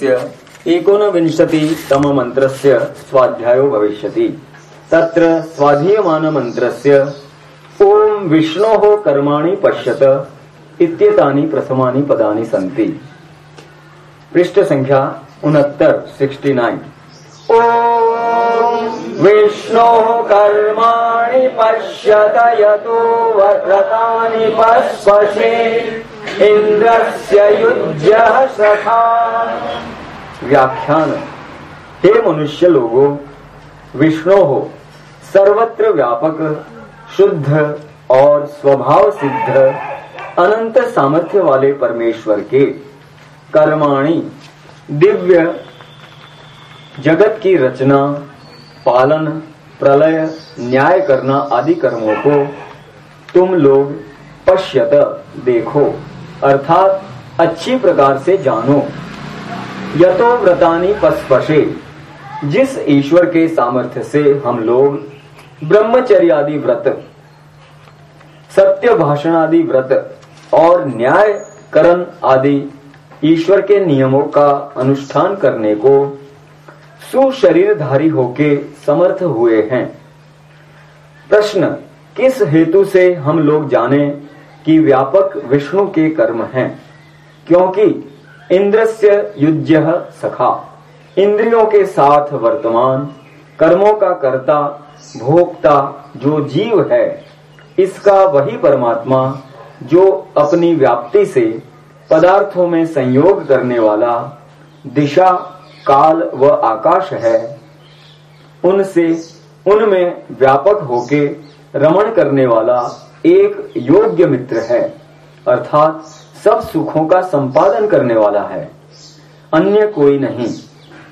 तन्त्रस्य एकोनविंशतितममन्त्रस्य स्वाध्यायो भविष्यति। तत्र स्वाधीयमानमन्त्रस्य ॐ विष्णोः कर्माणि पश्यत इत्येतानि प्रथमानि पदानि सन्ति। पृष्ठसङ्ख्या उनहत्तर, सिक्स्टि नैन् ॐ विष्णोः कर्माणि पश्यत यतो व्रतानि पस्पशे इन्द्रस्य युज्यः सखा। व्याख्यान। हे मनुष्य लोगों, विष्णु हो, सर्वत्र व्यापक, शुद्ध और स्वभाव सिद्ध, अनंत सामर्थ्य वाले परमेश्वर के कर्माणी, दिव्य जगत की रचना, पालन, प्रलय, न्याय करना आदि कर्मों को तुम लोग पश्यत देखो, अर्थात अच्छी प्रकार से जानो। यतो व्रतानी पस्पशे, जिस ईश्वर के सामर्थ्य से हम लोग ब्रह्मचर्य आदि व्रत सत्य भाषण आदि व्रत और न्याय करण आदि ईश्वर के नियमों का अनुष्ठान करने को सुशरीरधारी होके समर्थ हुए हैं। प्रश्न, किस हेतु से हम लोग जाने कि व्यापक विष्णु के कर्म हैं? क्योंकि इंद्रस्य युज्य सखा। इंद्रियों के साथ वर्तमान, कर्मों का कर्ता, भोक्ता जो जीव है, इसका वही परमात्मा जो अपनी व्याप्ति से पदार्थों में संयोग करने वाला दिशा, काल व आकाश है, उनसे, उनमें व्यापक होके रमण करने वाला एक योग्य मित्र है, अर्थात सब सुखों का संपादन करने वाला है। अन्य कोई नहीं,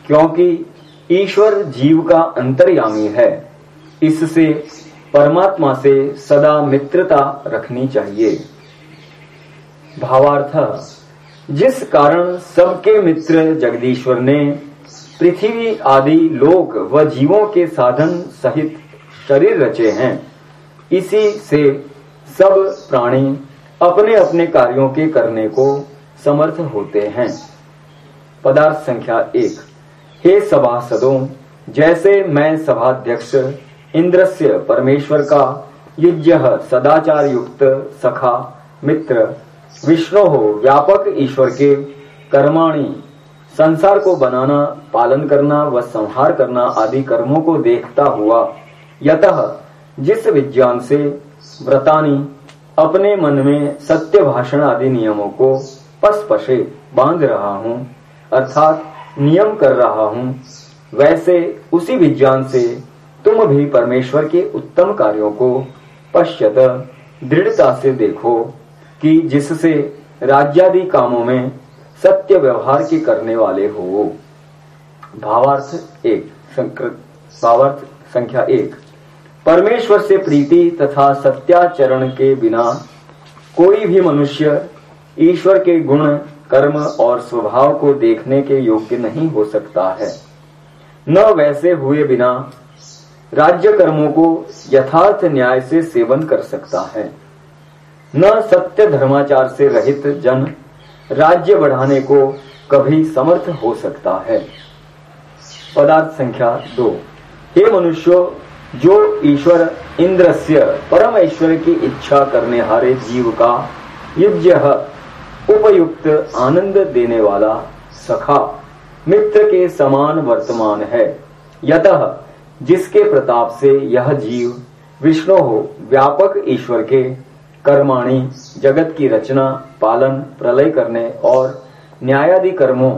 क्योंकि ईश्वर जीव का अंतर्यामी है। इससे परमात्मा से सदा मित्रता रखनी चाहिए। भावार्थ, जिस कारण सबके मित्र जगदीश्वर ने पृथ्वी आदि लोक व जीवों के साधन सहित शरीर रचे हैं, इसी से सब प्राणी अपने अपने कार्यों के करने को समर्थ होते हैं। पदार्थ संख्या एक, हे सभासदों, जैसे मैं सभाध्यक्ष इंद्रस्य परमेश्वर का युज्य सदाचार युक्त सखा, मित्र विष्णु हो व्यापक ईश्वर के कर्माणी, संसार को बनाना, पालन करना व संहार करना आदि कर्मों को देखता हुआ, यतः जिस विज्ञान से व्रतानी अपने मन में सत्य भाषण आदि नियमों को पसपशे बाँध रहा हूँ, अर्थात नियम कर रहा हूँ, वैसे उसी विज्ञान से तुम भी परमेश्वर के उत्तम कार्यों को पश्यत दृढ़ता से देखो कि जिससे राज्यादि कामों में सत्य व्यवहार के करने वाले हो। भावार्थ एक भावार्थ संख्या एक। परमेश्वर से प्रीति तथा सत्याचरण के बिना कोई भी मनुष्य ईश्वर के गुण, कर्म और स्वभाव को देखने के योग्य नहीं हो सकता है। न वैसे हुए बिना राज्य कर्मों को यथार्थ न्याय से सेवन कर सकता है। न सत्य धर्माचार से रहित जन राज्य बढ़ाने को कभी समर्थ हो सकता है। पदार्थ संख्या दो। हे मनुष्यों जो ईश्वर इंद्रस्य परम ऐश्वर्य की इच्छा करने हारे जीव का युज्य उपयुक्त आनंद देने वाला सखा, मित्र के समान वर्तमान है। यतः जिसके प्रताप से यह जीव विष्णु हो, व्यापक ईश्वर के कर्माणी, जगत की रचना, पालन, प्रलय करने और न्यायादि कर्मों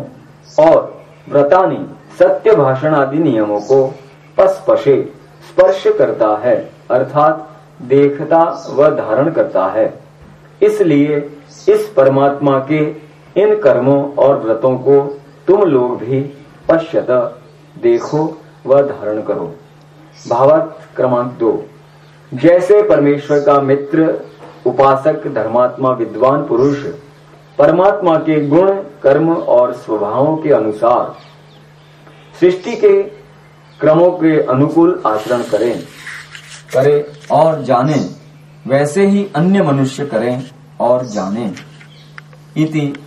और व्रतानी, सत्य भाषण आदि नियमों को पसपशे स्पर्श करता है, अर्थात देखता व धारण करता है। इसलिए इस परमात्मा के इन कर्मों और व्रतों को तुम लोग भी पश्यत, देखो व धारण करो। भावार्थ क्रमांक दो। जैसे परमेश्वर का मित्र, उपासक, धर्मात्मा, विद्वान पुरुष, परमात्मा के गुण, कर्म और स्वभावों के अनुसार सृष्टि के क्रमों के अनुकूल आचरण करें। करें और जानें। वैसे ही अन्य मनुष्य करें और जानें। इति